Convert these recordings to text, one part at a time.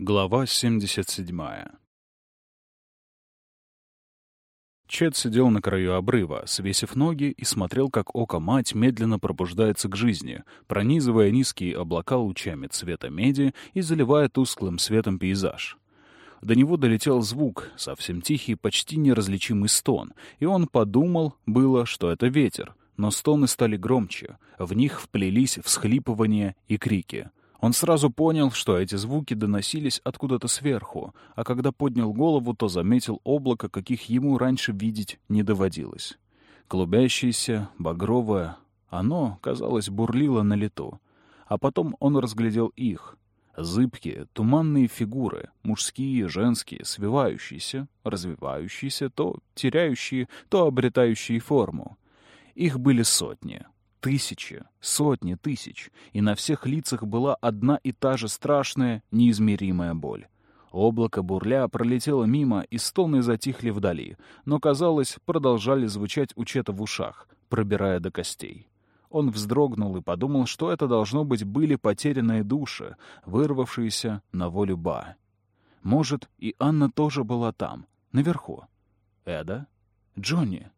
Глава 77 Чет сидел на краю обрыва, свесив ноги, и смотрел, как око-мать медленно пробуждается к жизни, пронизывая низкие облака лучами цвета меди и заливая тусклым светом пейзаж. До него долетел звук, совсем тихий, почти неразличимый стон, и он подумал, было, что это ветер, но стоны стали громче, в них вплелись всхлипывания и крики — он сразу понял, что эти звуки доносились откуда-то сверху, а когда поднял голову, то заметил облако, каких ему раньше видеть не доводилось. Клубящееся, багровое, оно, казалось, бурлило на лету. А потом он разглядел их. Зыбкие, туманные фигуры, мужские, женские, свивающиеся, развивающиеся, то теряющие, то обретающие форму. Их были сотни — Тысячи, сотни тысяч, и на всех лицах была одна и та же страшная, неизмеримая боль. Облако бурля пролетело мимо, и стоны затихли вдали, но, казалось, продолжали звучать у Чета в ушах, пробирая до костей. Он вздрогнул и подумал, что это, должно быть, были потерянные души, вырвавшиеся на волю Ба. Может, и Анна тоже была там, наверху. Эда? Джонни?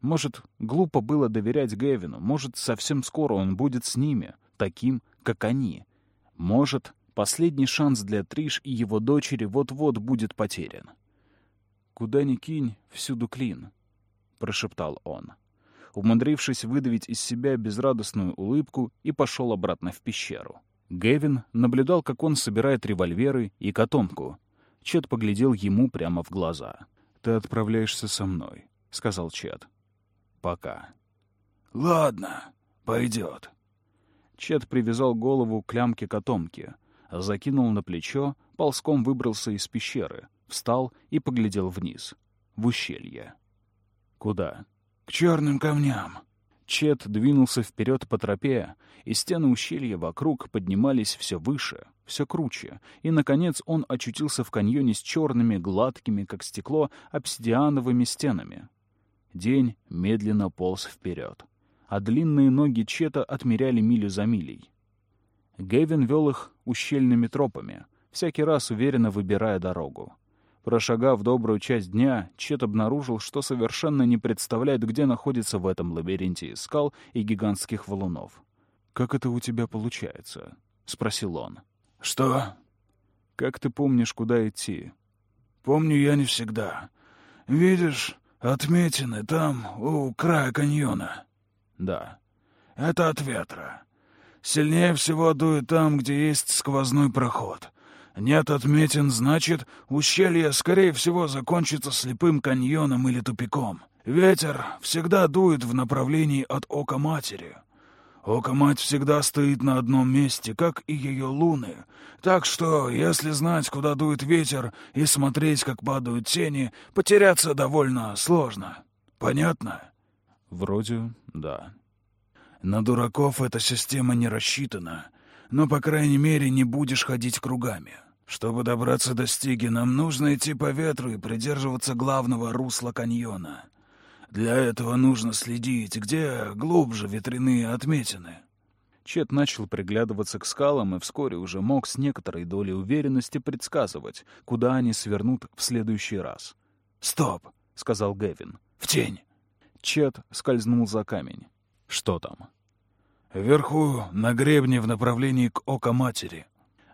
Может, глупо было доверять Гевину, может, совсем скоро он будет с ними, таким, как они. Может, последний шанс для Триш и его дочери вот-вот будет потерян. «Куда ни кинь, всюду клин», — прошептал он, умудрившись выдавить из себя безрадостную улыбку и пошел обратно в пещеру. Гевин наблюдал, как он собирает револьверы и котомку. Чет поглядел ему прямо в глаза. «Ты отправляешься со мной», — сказал Чет пока. «Ладно, пойдет». Чет привязал голову к лямке котомки, закинул на плечо, ползком выбрался из пещеры, встал и поглядел вниз, в ущелье. «Куда?» «К черным камням». Чет двинулся вперед по тропе, и стены ущелья вокруг поднимались все выше, все круче, и, наконец, он очутился в каньоне с черными, гладкими, как стекло, обсидиановыми стенами, День медленно полз вперед, а длинные ноги Чета отмеряли милю за милей. Гевин вел их ущельными тропами, всякий раз уверенно выбирая дорогу. Прошагав добрую часть дня, Чет обнаружил, что совершенно не представляет, где находится в этом лабиринте из скал и гигантских валунов. «Как это у тебя получается?» — спросил он. «Что?» «Как ты помнишь, куда идти?» «Помню я не всегда. Видишь, Отметины там, у края каньона. Да. Это от ветра. Сильнее всего дует там, где есть сквозной проход. Нет отметин, значит, ущелье, скорее всего, закончится слепым каньоном или тупиком. Ветер всегда дует в направлении от ока матери. Око-мать всегда стоит на одном месте, как и ее луны. Так что, если знать, куда дует ветер, и смотреть, как падают тени, потеряться довольно сложно. Понятно? Вроде да. На дураков эта система не рассчитана, но, по крайней мере, не будешь ходить кругами. Чтобы добраться до стиги, нам нужно идти по ветру и придерживаться главного русла каньона. Для этого нужно следить, где глубже ветряные отметины. Чет начал приглядываться к скалам и вскоре уже мог с некоторой долей уверенности предсказывать, куда они свернут в следующий раз. «Стоп!» — сказал Гевин. «В тень!» Чет скользнул за камень. «Что там?» «Вверху, на гребне в направлении к ока матери».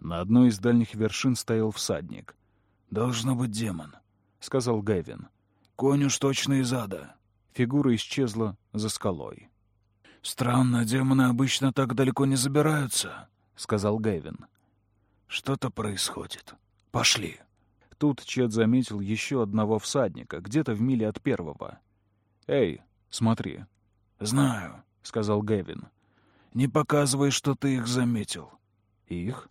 На одной из дальних вершин стоял всадник. «Должно быть демон», — сказал Гевин. «Конь уж точно из ада. Фигура исчезла за скалой. «Странно, демоны обычно так далеко не забираются», — сказал Гэвин. «Что-то происходит. Пошли». Тут Чет заметил еще одного всадника, где-то в миле от первого. «Эй, смотри». «Знаю», — сказал Гэвин. «Не показывай, что ты их заметил». «Их?»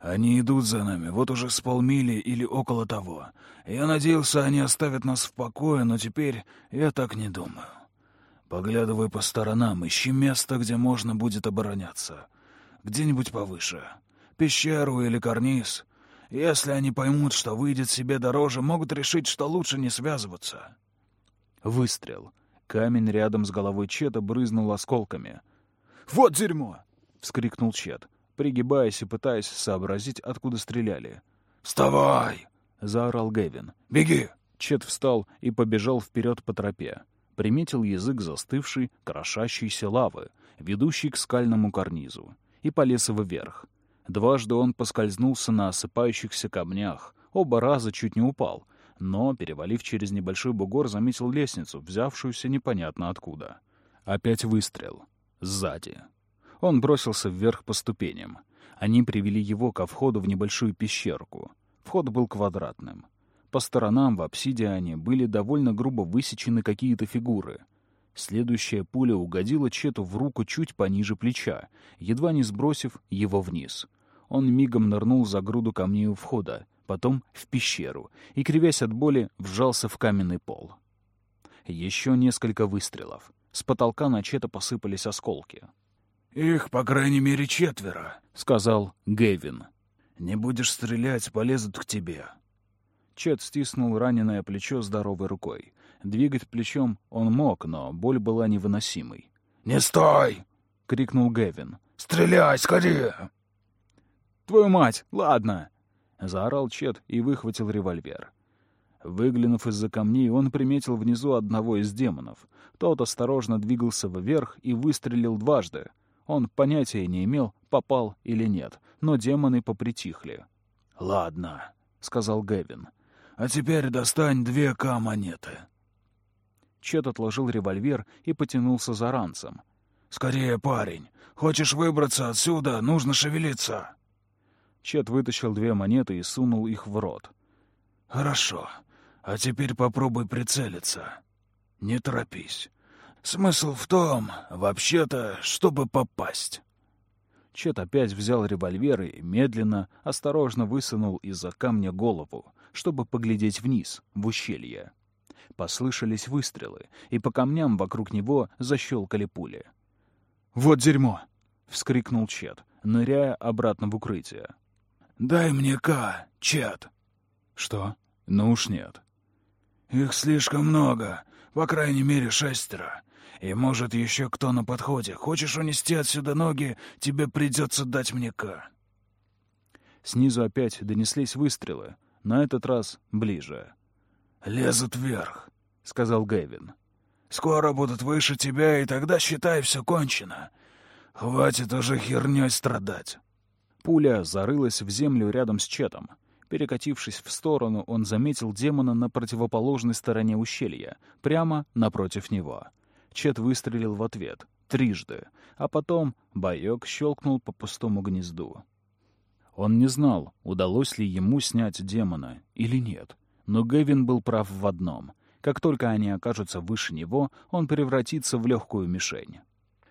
Они идут за нами, вот уже с полмили или около того. Я надеялся, они оставят нас в покое, но теперь я так не думаю. Поглядывай по сторонам, ищи место, где можно будет обороняться. Где-нибудь повыше. Пещеру или карниз. Если они поймут, что выйдет себе дороже, могут решить, что лучше не связываться. Выстрел. Камень рядом с головой Чета брызнул осколками. «Вот дерьмо!» — вскрикнул Чет пригибаясь и пытаясь сообразить, откуда стреляли. «Вставай!» — заорал Гэвин. «Беги!» Чет встал и побежал вперед по тропе. Приметил язык застывшей, крошащейся лавы, ведущей к скальному карнизу, и полез его вверх. Дважды он поскользнулся на осыпающихся камнях, оба раза чуть не упал, но, перевалив через небольшой бугор, заметил лестницу, взявшуюся непонятно откуда. Опять выстрел. Сзади. Он бросился вверх по ступеням. Они привели его ко входу в небольшую пещерку. Вход был квадратным. По сторонам в обсидиане были довольно грубо высечены какие-то фигуры. Следующая пуля угодила Чету в руку чуть пониже плеча, едва не сбросив его вниз. Он мигом нырнул за груду камней у входа, потом в пещеру, и, кривясь от боли, вжался в каменный пол. Еще несколько выстрелов. С потолка на Чета посыпались осколки. «Их, по крайней мере, четверо», — сказал Гэвин. «Не будешь стрелять, полезут к тебе». Чет стиснул раненое плечо здоровой рукой. Двигать плечом он мог, но боль была невыносимой. «Не стой!» — крикнул Гэвин. «Стреляй, скорее!» «Твою мать! Ладно!» — заорал Чет и выхватил револьвер. Выглянув из-за камней, он приметил внизу одного из демонов. Тот осторожно двигался вверх и выстрелил дважды. Он понятия не имел, попал или нет, но демоны попритихли. «Ладно», — сказал Гэвин. А теперь достань две К-монеты. Чет отложил револьвер и потянулся за ранцем. «Скорее, парень! Хочешь выбраться отсюда, нужно шевелиться!» Чет вытащил две монеты и сунул их в рот. «Хорошо. А теперь попробуй прицелиться. Не торопись. Смысл в том, вообще-то, чтобы попасть». Чет опять взял револьвер и медленно, осторожно высунул из-за камня голову, чтобы поглядеть вниз, в ущелье. Послышались выстрелы, и по камням вокруг него защелкали пули. «Вот дерьмо!» — вскрикнул Чет, ныряя обратно в укрытие. «Дай мне К, Чет!» «Что? Ну уж нет». «Их слишком много, по крайней мере шестеро. И, может, еще кто на подходе. Хочешь унести отсюда ноги, тебе придется дать мне К». Снизу опять донеслись выстрелы, на этот раз ближе. «Лезут вверх», — сказал Гэвин. «Скоро будут выше тебя, и тогда, считай, все кончено. Хватит уже херней страдать». Пуля зарылась в землю рядом с Четом. Перекатившись в сторону, он заметил демона на противоположной стороне ущелья, прямо напротив него. Чет выстрелил в ответ, трижды, а потом боек щелкнул по пустому гнезду. Он не знал, удалось ли ему снять демона или нет. Но Гэвин был прав в одном. Как только они окажутся выше него, он превратится в легкую мишень.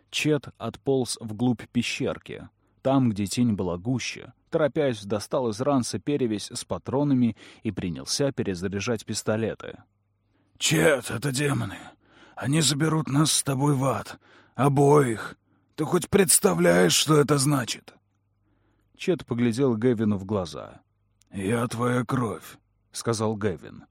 Чет отполз вглубь пещерки. Там, где тень была гуще, торопясь, достал из ранца перевязь с патронами и принялся перезаряжать пистолеты. «Чет, это демоны. Они заберут нас с тобой в ад. Обоих. Ты хоть представляешь, что это значит?» Чет поглядел Гэвину в глаза. «Я твоя кровь», — сказал Гэвин.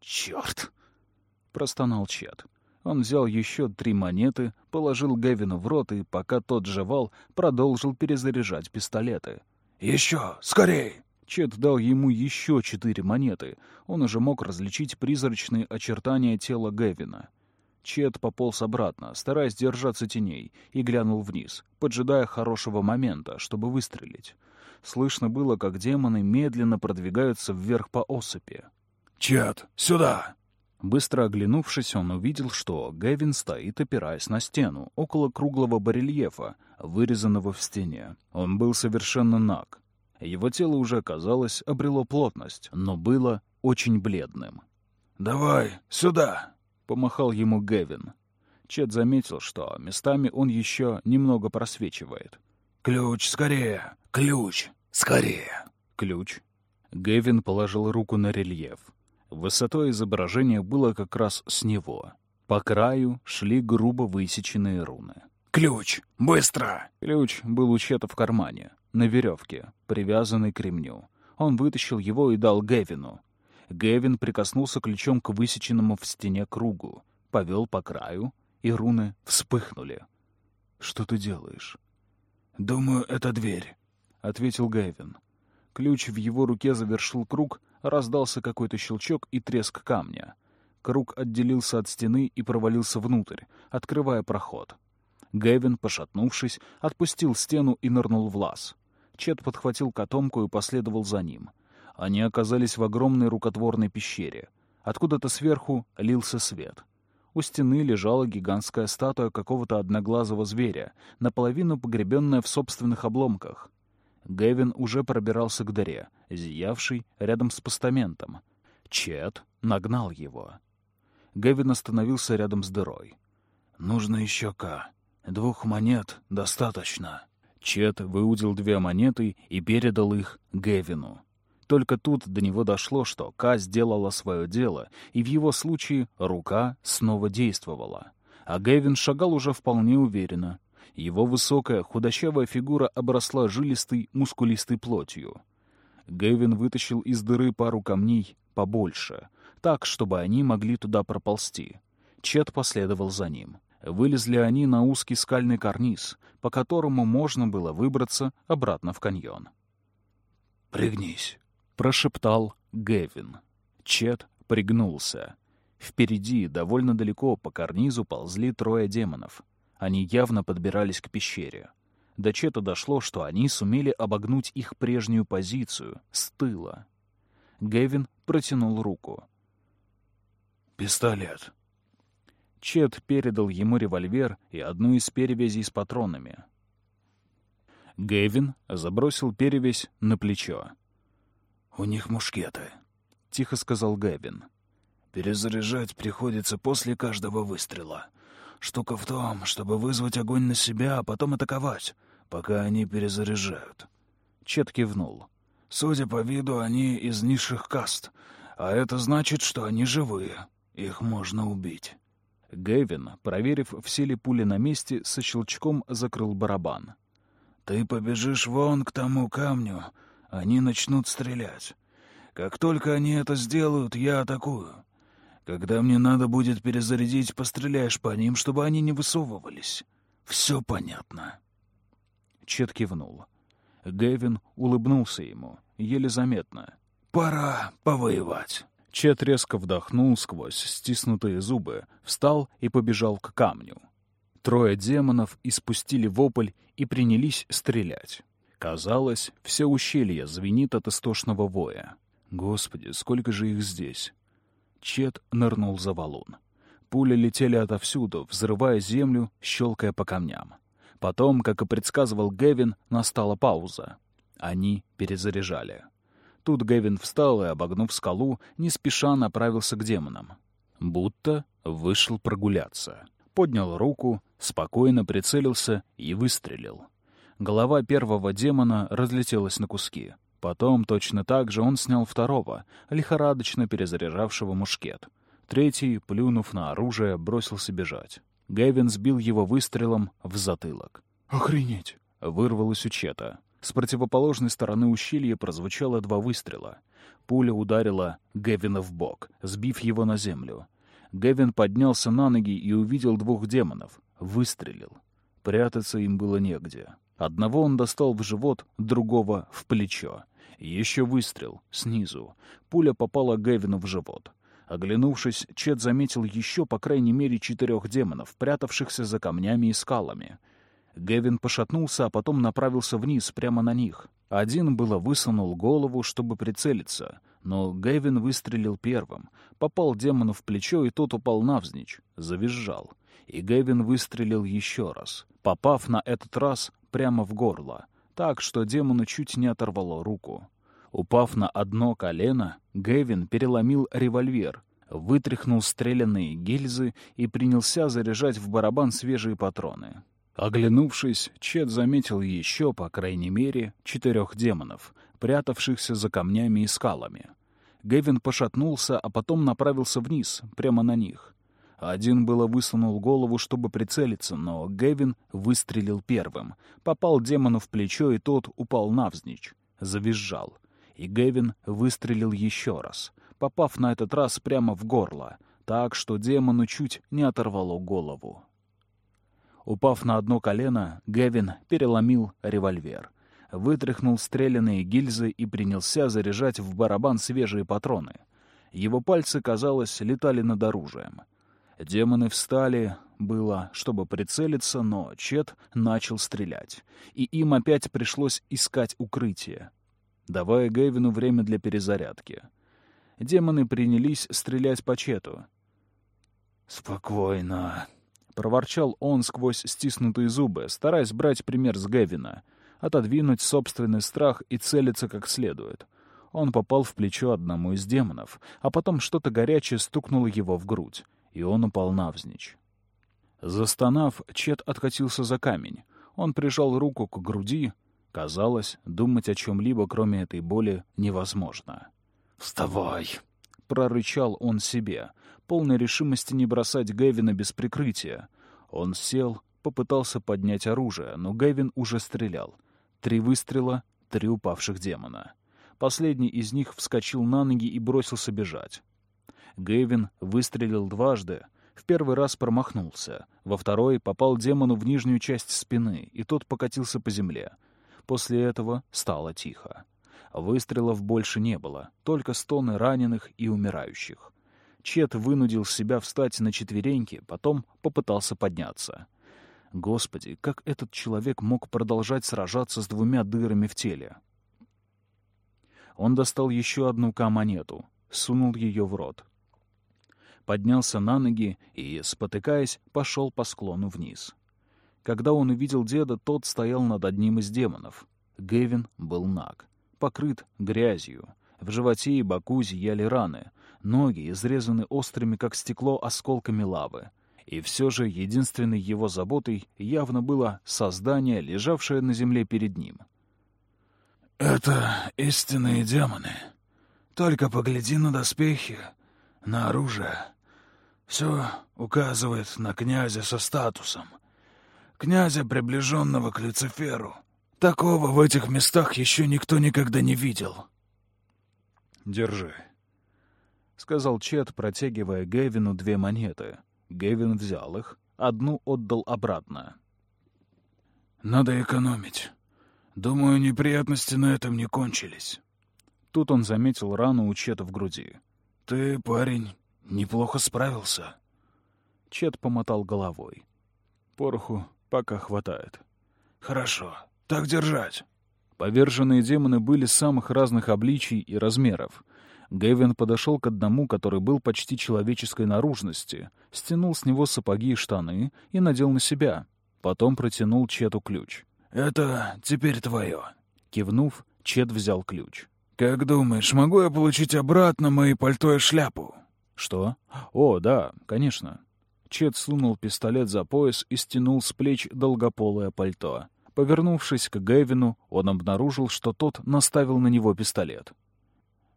«Черт!» — простонал Чет. Он взял еще три монеты, положил Гэвину в рот и, пока тот жевал, продолжил перезаряжать пистолеты. «Еще! Скорей!» Чет дал ему еще четыре монеты. Он уже мог различить призрачные очертания тела Гэвина. Чет пополз обратно, стараясь держаться теней, и глянул вниз, поджидая хорошего момента, чтобы выстрелить. Слышно было, как демоны медленно продвигаются вверх по осыпи. «Чет, сюда!» Быстро оглянувшись, он увидел, что Гэвин стоит, опираясь на стену, около круглого барельефа, вырезанного в стене. Он был совершенно наг. Его тело уже, казалось, обрело плотность, но было очень бледным. «Давай, сюда!» — помахал ему Гэвин. Чет заметил, что местами он еще немного просвечивает. «Ключ, скорее! Ключ, скорее!» Ключ. Гэвин положил руку на рельеф. Высотой изображения было как раз с него. По краю шли грубо высеченные руны. «Ключ! Быстро!» Ключ был у Чета в кармане, на веревке, привязанный к ремню. Он вытащил его и дал Гэвину. Гэвин прикоснулся ключом к высеченному в стене кругу, повел по краю, и руны вспыхнули. «Что ты делаешь?» «Думаю, это дверь», — ответил Гэвин. Ключ в его руке завершил круг, раздался какой-то щелчок и треск камня. Круг отделился от стены и провалился внутрь, открывая проход. Гэвин, пошатнувшись, отпустил стену и нырнул в лаз. Чет подхватил котомку и последовал за ним. Они оказались в огромной рукотворной пещере. Откуда-то сверху лился свет. У стены лежала гигантская статуя какого-то одноглазого зверя, наполовину погребенная в собственных обломках. Гэвин уже пробирался к дыре, зиявшей рядом с постаментом. Чет нагнал его. Гэвин остановился рядом с дырой. «Нужно еще К. Двух монет достаточно». Чет выудил две монеты и передал их Гэвину. Только тут до него дошло, что Ка сделала свое дело, и в его случае рука снова действовала. А Гэвин шагал уже вполне уверенно. Его высокая, худощавая фигура обросла жилистой, мускулистой плотью. Гэвин вытащил из дыры пару камней побольше, так, чтобы они могли туда проползти. Чет последовал за ним. Вылезли они на узкий скальный карниз, по которому можно было выбраться обратно в каньон. «Пригнись», — прошептал Гэвин. Чет пригнулся. Впереди, довольно далеко, по карнизу ползли трое демонов. Они явно подбирались к пещере. До Чета дошло, что они сумели обогнуть их прежнюю позицию с тыла. Гэвин протянул руку. «Пистолет», Чет передал ему револьвер и одну из перевязей с патронами. Гэвин забросил перевязь на плечо. «У них мушкеты», — тихо сказал Гэвин. «Перезаряжать приходится после каждого выстрела. Штука в том, чтобы вызвать огонь на себя, а потом атаковать, пока они перезаряжают». Чет кивнул. «Судя по виду, они из низших каст, а это значит, что они живые. Их можно убить». Гэвин, проверив, все ли пули на месте, со щелчком закрыл барабан. «Ты побежишь вон к тому камню, они начнут стрелять. Как только они это сделают, я атакую. Когда мне надо будет перезарядить, постреляешь по ним, чтобы они не высовывались. Все понятно». Чет кивнул. Гэвин улыбнулся ему, еле заметно. «Пора повоевать». Чет резко вдохнул сквозь стиснутые зубы, встал и побежал к камню. Трое демонов испустили вопль и принялись стрелять. Казалось, все ущелье звенит от истошного воя. Господи, сколько же их здесь! Чет нырнул за валун. Пули летели отовсюду, взрывая землю, щелкая по камням. Потом, как и предсказывал Гевин, настала пауза. Они перезаряжали. Тут Гэвин встал и, обогнув скалу, не спеша направился к демонам. Будто вышел прогуляться. Поднял руку, спокойно прицелился и выстрелил. Голова первого демона разлетелась на куски. Потом точно так же он снял второго, лихорадочно перезаряжавшего мушкет. Третий, плюнув на оружие, бросился бежать. Гэвин сбил его выстрелом в затылок. «Охренеть!» — вырвалось у Чета. С противоположной стороны ущелья прозвучало два выстрела. Пуля ударила Гевина в бок, сбив его на землю. Гевин поднялся на ноги и увидел двух демонов. Выстрелил. Прятаться им было негде. Одного он достал в живот, другого — в плечо. Еще выстрел, снизу. Пуля попала Гевину в живот. Оглянувшись, Чет заметил еще, по крайней мере, четырех демонов, прятавшихся за камнями и скалами — Гевин пошатнулся, а потом направился вниз, прямо на них. Один было высунул голову, чтобы прицелиться, но Гевин выстрелил первым. Попал демону в плечо, и тот упал навзничь, завизжал. И Гевин выстрелил еще раз, попав на этот раз прямо в горло, так что демону чуть не оторвало руку. Упав на одно колено, Гевин переломил револьвер, вытряхнул стрелянные гильзы и принялся заряжать в барабан свежие патроны. Оглянувшись, Чет заметил еще, по крайней мере, четырех демонов, прятавшихся за камнями и скалами. Гевин пошатнулся, а потом направился вниз, прямо на них. Один было высунул голову, чтобы прицелиться, но Гевин выстрелил первым. Попал демону в плечо, и тот упал навзничь. Завизжал. И Гевин выстрелил еще раз, попав на этот раз прямо в горло, так что демону чуть не оторвало голову. Упав на одно колено, Гевин переломил револьвер. вытряхнул стрелянные гильзы и принялся заряжать в барабан свежие патроны. Его пальцы, казалось, летали над оружием. Демоны встали, было, чтобы прицелиться, но Чет начал стрелять, и им опять пришлось искать укрытие, давая Гэвину время для перезарядки. Демоны принялись стрелять по Чету. «Спокойно», — проворчал он сквозь стиснутые зубы, стараясь брать пример с Гэвина, отодвинуть собственный страх и целиться как следует. Он попал в плечо одному из демонов, а потом что-то горячее стукнуло его в грудь, и он упал навзничь. Застонав, Чет откатился за камень. Он прижал руку к груди. Казалось, думать о чем-либо, кроме этой боли, невозможно. «Вставай!» — прорычал он себе, полной решимости не бросать Гэвина без прикрытия. Он сел, попытался поднять оружие, но Гэвин уже стрелял. Три выстрела, три упавших демона. Последний из них вскочил на ноги и бросился бежать. Гэвин выстрелил дважды, в первый раз промахнулся, во второй попал демону в нижнюю часть спины, и тот покатился по земле. После этого стало тихо. Выстрелов больше не было, только стоны раненых и умирающих. Чет вынудил себя встать на четвереньки, потом попытался подняться. Господи, как этот человек мог продолжать сражаться с двумя дырами в теле? Он достал еще одну К-монету, сунул ее в рот. Поднялся на ноги и, спотыкаясь, пошел по склону вниз. Когда он увидел деда, тот стоял над одним из демонов. Гевин был наг, покрыт грязью. В животе и боку зияли раны, ноги изрезаны острыми, как стекло, осколками лавы. И все же единственной его заботой явно было создание, лежавшее на земле перед ним. «Это истинные демоны. Только погляди на доспехи, на оружие. Все указывает на князя со статусом. Князя, приближенного к Люциферу. Такого в этих местах еще никто никогда не видел». «Держи», — сказал Чет, протягивая Гевину две монеты. Гевин взял их, одну отдал обратно. «Надо экономить. Думаю, неприятности на этом не кончились». Тут он заметил рану у Чета в груди. «Ты, парень, неплохо справился». Чет помотал головой. «Пороху пока хватает». «Хорошо. Так держать». Поверженные демоны были самых разных обличий и размеров. Гэвин подошел к одному, который был почти человеческой наружности, стянул с него сапоги и штаны и надел на себя. Потом протянул Чету ключ. «Это теперь твое». Кивнув, Чет взял ключ. «Как думаешь, могу я получить обратно мои пальто и шляпу?» «Что? О, да, конечно». Чет сунул пистолет за пояс и стянул с плеч долгополое пальто. Повернувшись к Гэвину, он обнаружил, что тот наставил на него пистолет.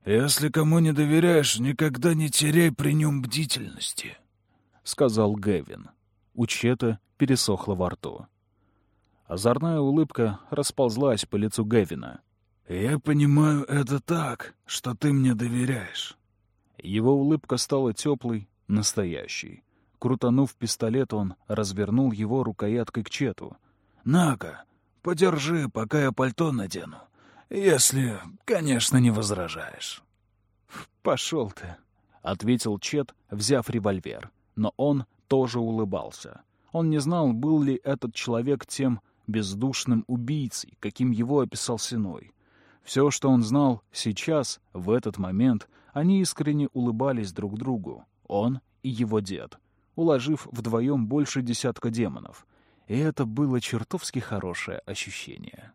«Если кому не доверяешь, никогда не теряй при нем бдительности», — сказал Гэвин. У Чета пересохло во рту. Озорная улыбка расползлась по лицу Гэвина. «Я понимаю это так, что ты мне доверяешь». Его улыбка стала теплой, настоящей. Крутанув пистолет, он развернул его рукояткой к Чету. «На-ка, подержи, пока я пальто надену. Если, конечно, не возражаешь». «Пошел ты», — ответил Чет, взяв револьвер. Но он тоже улыбался. Он не знал, был ли этот человек тем бездушным убийцей, каким его описал Синой. Все, что он знал сейчас, в этот момент, они искренне улыбались друг другу, он и его дед, уложив вдвоем больше десятка демонов. И это было чертовски хорошее ощущение.